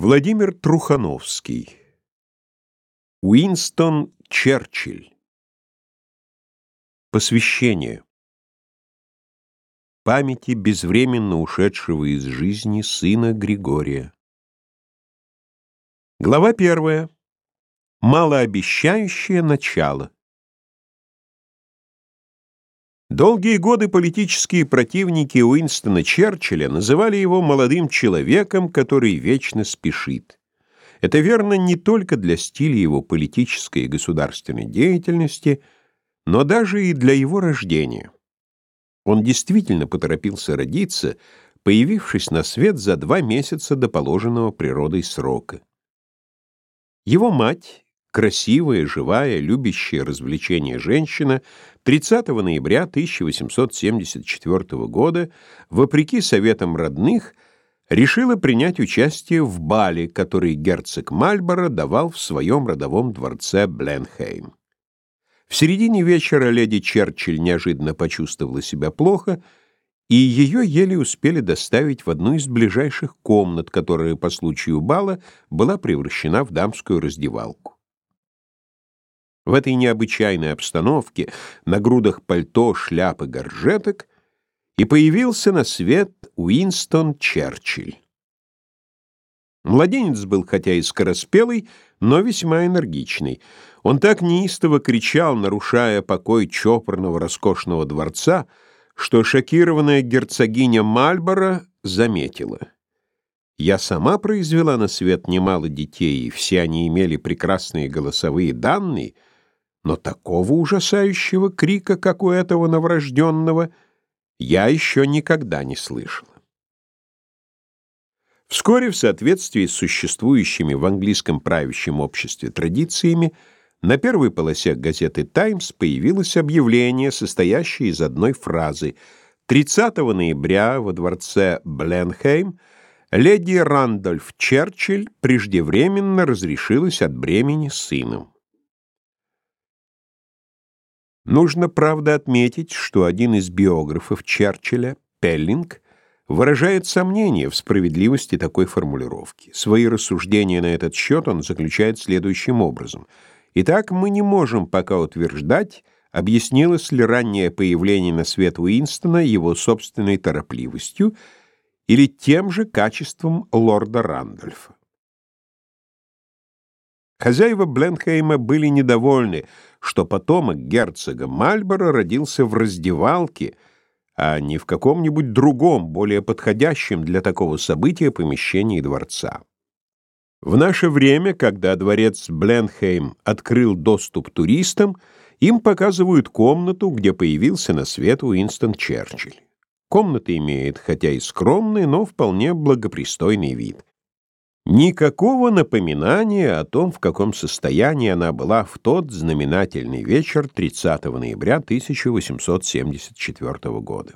Владимир Трухановский. Уинстон Черчилль. Посвящение. Памяти безвременно ушедшего из жизни сына Григория. Глава первая. Малообещающее начало Долгие годы политические противники Уинстона Черчилля называли его молодым человеком, который вечно спешит. Это верно не только для стиля его политической и государственной деятельности, но даже и для его рождения. Он действительно поторопился родиться, появившись на свет за два месяца до положенного природой срока. Его мать, красивая, живая, любящая развлечения женщина 30 ноября 1874 года, вопреки советам родных, решила принять участие в бале, который герцог Мальборо давал в своем родовом дворце Бленхейм. В середине вечера леди Черчилль неожиданно почувствовала себя плохо, и ее еле успели доставить в одну из ближайших комнат, которая по случаю бала была превращена в дамскую раздевалку. В этой необычайной обстановке, на грудах пальто, шляпы, горжеток, и появился на свет Уинстон Черчилль. Младенец был хотя и скороспелый, но весьма энергичный. Он так неистово кричал, нарушая покой чопорного роскошного дворца, что шокированная герцогиня Мальборо заметила. Я сама произвела на свет немало детей, и все они имели прекрасные голосовые данные — но такого ужасающего крика, как у этого новорожденного, я еще никогда не слышала. Вскоре, в соответствии с существующими в английском правящем обществе традициями, на первой полосе газеты «Таймс» появилось объявление, состоящее из одной фразы. 30 ноября во дворце Бленхейм леди Рандольф Черчилль преждевременно разрешилась от бремени сыном. Нужно, правда, отметить, что один из биографов Черчилля, Пеллинг, выражает сомнение в справедливости такой формулировки. Свои рассуждения на этот счет он заключает следующим образом. Итак, мы не можем пока утверждать, объяснилось ли раннее появление на свет Уинстона его собственной торопливостью или тем же качеством лорда Рандольфа. Хозяева Бленхейма были недовольны, что потомок герцога Мальборо родился в раздевалке, а не в каком-нибудь другом, более подходящем для такого события помещении дворца. В наше время, когда дворец Бленхейм открыл доступ туристам, им показывают комнату, где появился на свет Уинстон Черчилль. Комната имеет, хотя и скромный, но вполне благопристойный вид. Никакого напоминания о том, в каком состоянии она была в тот знаменательный вечер 30 ноября 1874 года.